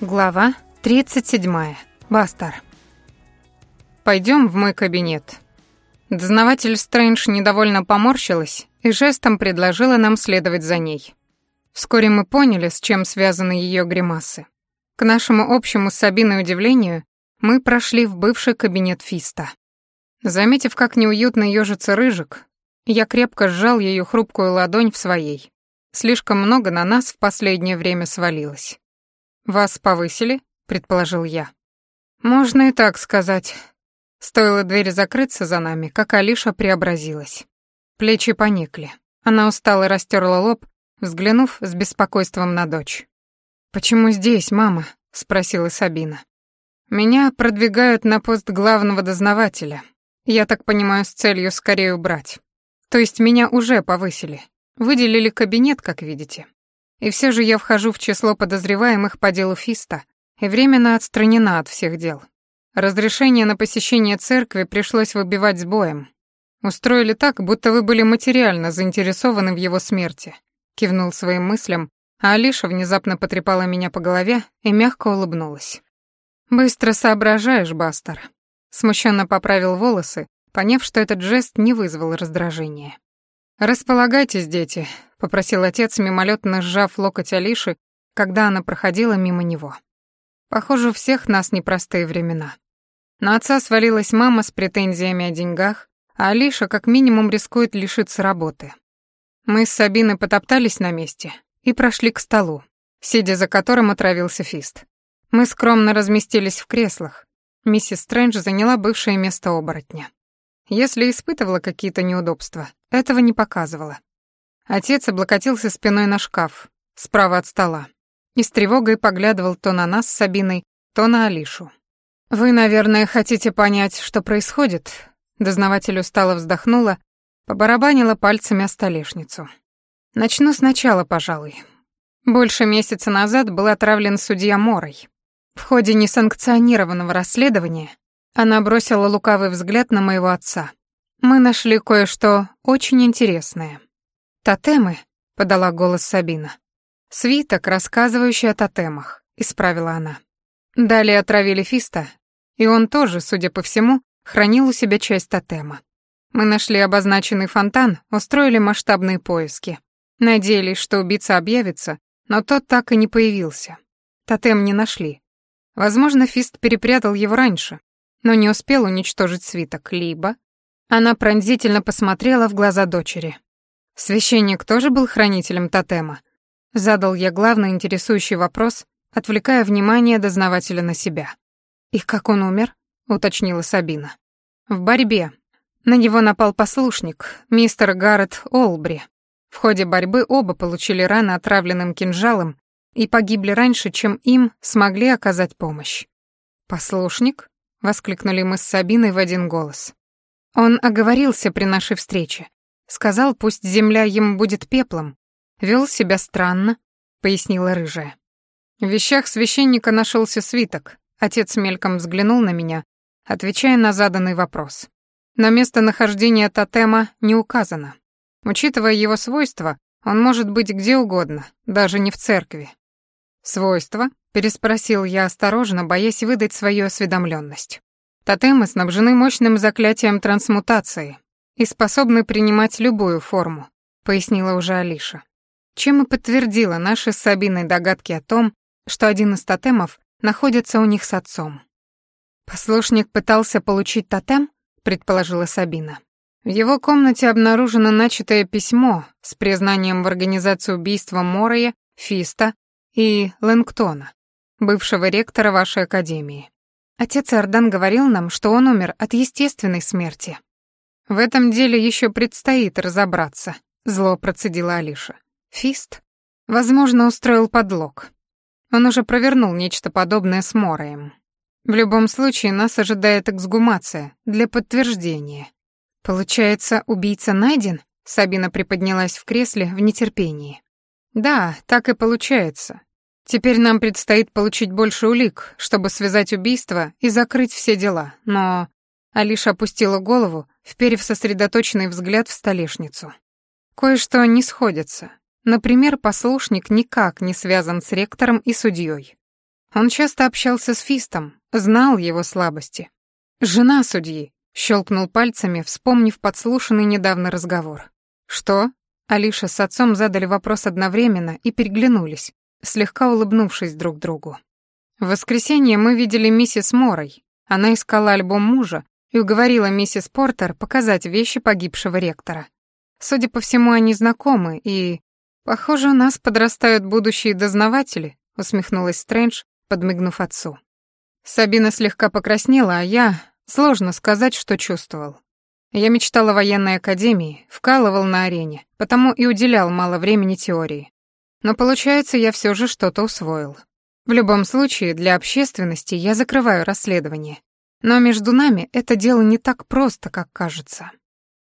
Глава 37. Бастар. Пойдем в мой кабинет. Дознаватель Стрэндж недовольно поморщилась и жестом предложила нам следовать за ней. Вскоре мы поняли, с чем связаны ее гримасы. К нашему общему с Сабиной удивлению, мы прошли в бывший кабинет Фиста. Заметив, как неуютно ёжится рыжик, я крепко сжал ее хрупкую ладонь в своей. Слишком много на нас в последнее время свалилось. «Вас повысили?» — предположил я. «Можно и так сказать». Стоило двери закрыться за нами, как Алиша преобразилась. Плечи поникли. Она устало растерла лоб, взглянув с беспокойством на дочь. «Почему здесь, мама?» — спросила Сабина. «Меня продвигают на пост главного дознавателя. Я так понимаю, с целью скорее убрать. То есть меня уже повысили. Выделили кабинет, как видите. И все же я вхожу в число подозреваемых по делу Фиста и временно отстранена от всех дел. Разрешение на посещение церкви пришлось выбивать с боем. Устроили так, будто вы были материально заинтересованы в его смерти. Кивнул своим мыслям, а Алиша внезапно потрепала меня по голове и мягко улыбнулась. «Быстро соображаешь, Бастер». Смущенно поправил волосы, поняв, что этот жест не вызвал раздражения. «Располагайтесь, дети», — попросил отец, мимолетно сжав локоть Алиши, когда она проходила мимо него. Похоже, у всех нас непростые времена. На отца свалилась мама с претензиями о деньгах, а Алиша как минимум рискует лишиться работы. Мы с Сабиной потоптались на месте и прошли к столу, сидя за которым отравился Фист. Мы скромно разместились в креслах. Миссис Стрэндж заняла бывшее место оборотня. Если испытывала какие-то неудобства, этого не показывала. Отец облокотился спиной на шкаф, справа от стола, и с тревогой поглядывал то на нас с Сабиной, то на Алишу. «Вы, наверное, хотите понять, что происходит?» Дознаватель устало вздохнула, побарабанила пальцами о столешницу. «Начну сначала, пожалуй. Больше месяца назад был отравлен судья Морой. В ходе несанкционированного расследования она бросила лукавый взгляд на моего отца. «Мы нашли кое-что очень интересное». «Тотемы», — подала голос Сабина. «Свиток, рассказывающий о тотемах», — исправила она. Далее отравили Фиста, и он тоже, судя по всему, хранил у себя часть тотема. Мы нашли обозначенный фонтан, устроили масштабные поиски. Надеялись, что убийца объявится, но тот так и не появился. Тотем не нашли. Возможно, Фист перепрятал его раньше, но не успел уничтожить свиток, либо... Она пронзительно посмотрела в глаза дочери. Священник тоже был хранителем тотема? Задал я главный интересующий вопрос, отвлекая внимание дознавателя на себя. «И как он умер?» — уточнила Сабина. «В борьбе. На него напал послушник, мистер Гаррет Олбри. В ходе борьбы оба получили раны отравленным кинжалом и погибли раньше, чем им смогли оказать помощь. «Послушник?» — воскликнули мы с Сабиной в один голос. Он оговорился при нашей встрече. Сказал, пусть земля ему будет пеплом. Вел себя странно, пояснила рыжая. В вещах священника нашелся свиток. Отец мельком взглянул на меня, отвечая на заданный вопрос. Но местонахождение тотема не указано. Учитывая его свойства, он может быть где угодно, даже не в церкви. Свойства? Переспросил я осторожно, боясь выдать свою осведомленность. Тотемы снабжены мощным заклятием трансмутации и способны принимать любую форму, пояснила уже Алиша. Чем и подтвердила наши с Сабиной догадки о том, что один из тотемов находится у них с отцом. Послушник пытался получить тотем, предположила Сабина. В его комнате обнаружено начатое письмо с признанием в организации убийства Моррея, Фиста и Лэнгтона, бывшего ректора вашей академии. Отец Ардан говорил нам, что он умер от естественной смерти. В этом деле еще предстоит разобраться, зло процедила Алиша. Фист, возможно, устроил подлог. Он уже провернул нечто подобное с Мореем. В любом случае нас ожидает эксгумация для подтверждения. Получается, убийца найден? Сабина приподнялась в кресле в нетерпении. Да, так и получается. Теперь нам предстоит получить больше улик, чтобы связать убийство и закрыть все дела, но...» Алиша опустила голову, вперев сосредоточенный взгляд в столешницу. «Кое-что не сходится. Например, послушник никак не связан с ректором и судьей. Он часто общался с Фистом, знал его слабости. «Жена судьи», — щелкнул пальцами, вспомнив подслушанный недавно разговор. «Что?» Алиша с отцом задали вопрос одновременно и переглянулись, слегка улыбнувшись друг другу. В воскресенье мы видели миссис Морой. Она искала альбом мужа и уговорила миссис Портер показать вещи погибшего ректора. Судя по всему, они знакомы, и... «Похоже, у нас подрастают будущие дознаватели», — усмехнулась Стрэндж, подмигнув отцу. Сабина слегка покраснела, а я... Сложно сказать, что чувствовал. Я мечтал о военной академии, вкалывал на арене, потому и уделял мало времени теории. Но получается, я все же что-то усвоил. В любом случае, для общественности я закрываю расследование. Но между нами это дело не так просто, как кажется.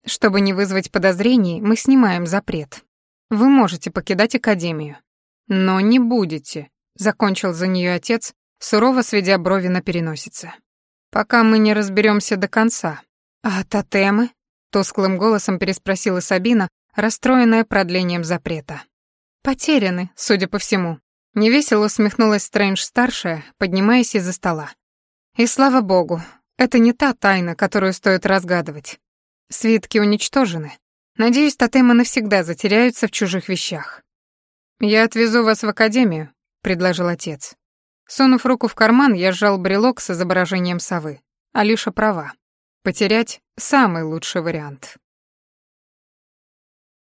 Чтобы не вызвать подозрений, мы снимаем запрет. Вы можете покидать академию. Но не будете, закончил за нее отец, сурово сведя брови на переносице. Пока мы не разберемся до конца. А тотемы? тусклым голосом переспросила Сабина, расстроенная продлением запрета. Потеряны, судя по всему. Невесело усмехнулась Стрэндж-старшая, поднимаясь из-за стола. И слава богу, это не та тайна, которую стоит разгадывать. Свитки уничтожены. Надеюсь, тотемы навсегда затеряются в чужих вещах. «Я отвезу вас в академию», — предложил отец. Сунув руку в карман, я сжал брелок с изображением совы. Алиша права. Потерять — самый лучший вариант.